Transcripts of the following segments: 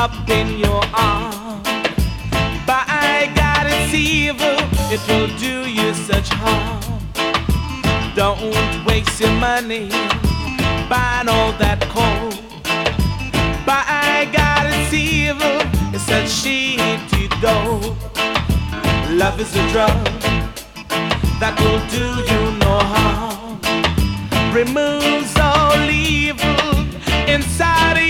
up in your arm. By God, it's evil, it will do you such harm. Don't waste your money buying all that coal. By God, it's evil, it's that shitty dough. Love is a drug that will do you no harm. Removes all evil inside of your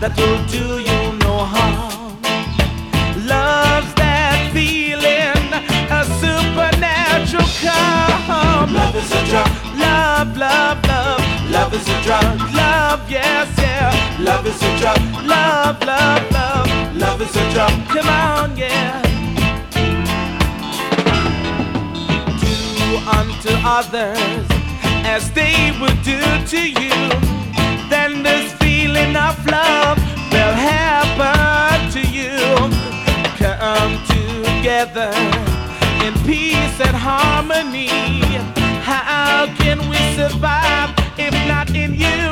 that will do you no harm. Love's that feeling, a supernatural calm. Love is a drug. Love, love, love. Love is a drug. Love, yes, yeah. Love is a drug. Love, love, love. Love is a drug. Come on, yeah. Do unto others as they would do to you. Then this feeling of love together in peace and harmony. How can we survive if not in unity?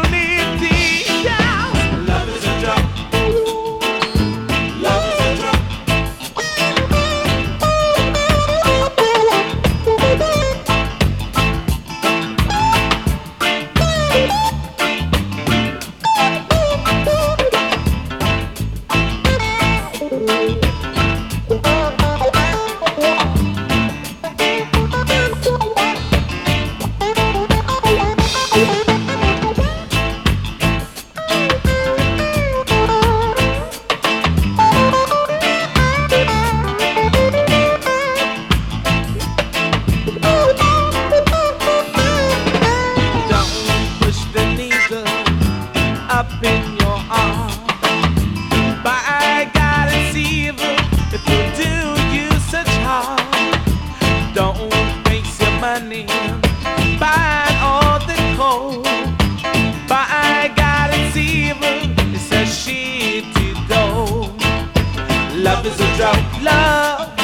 love is a drought. Love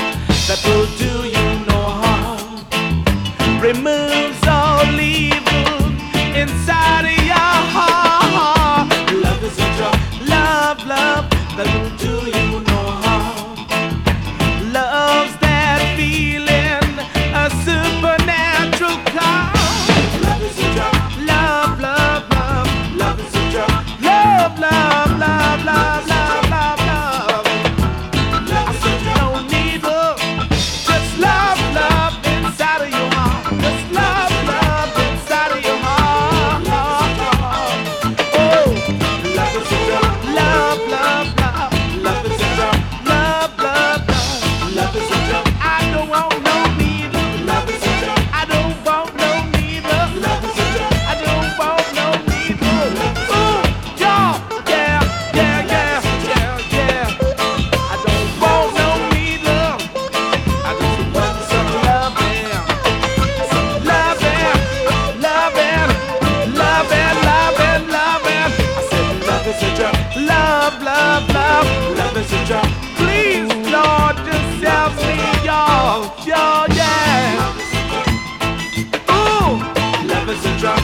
that will do you no harm removes all evil inside. message up. Please, Lord, just help me, y'all. Yeah. Ooh, love is a drug.